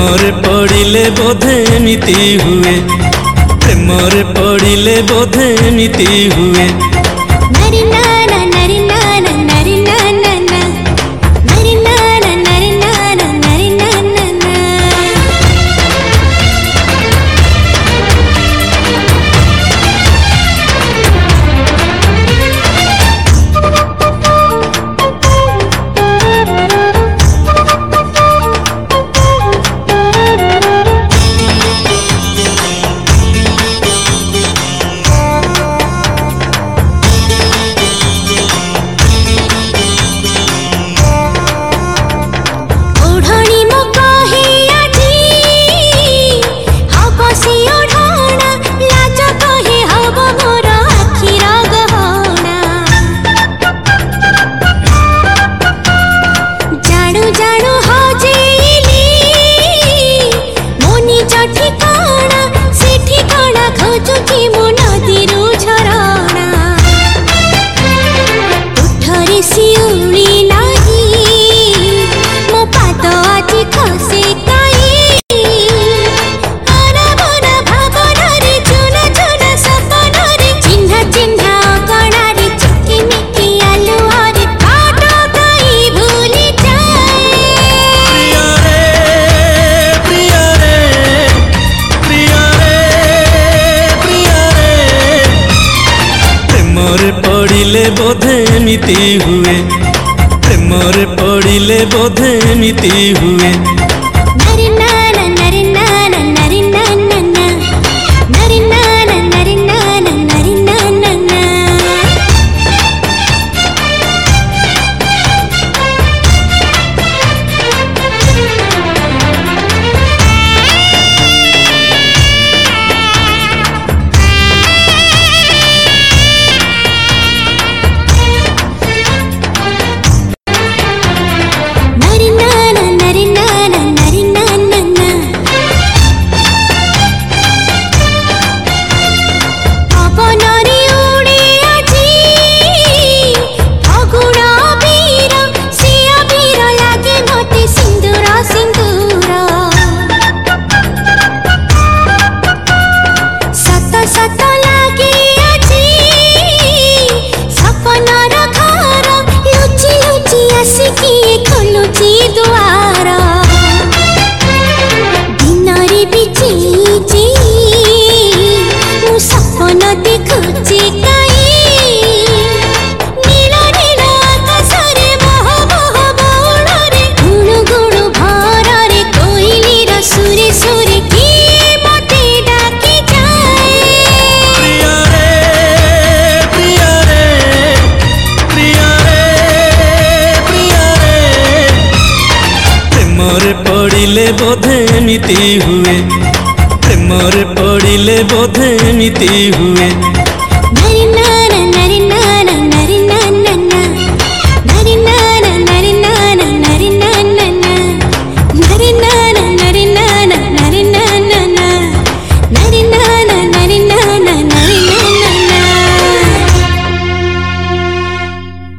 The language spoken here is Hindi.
প্রেমরে পড়িলে বোধে এমিতি হুয়ে প্রেমরে পড়িলে বোধে এমিতি হুয়ে পড়িলে বোধে এমিতি হুয়ে প্রেমরে পড়িলে বোধে এমিতি হুয়ে प्रेमरे पड़े बोधे मिति हुए। प्रेमरे पड़े बोधे मिति हुए।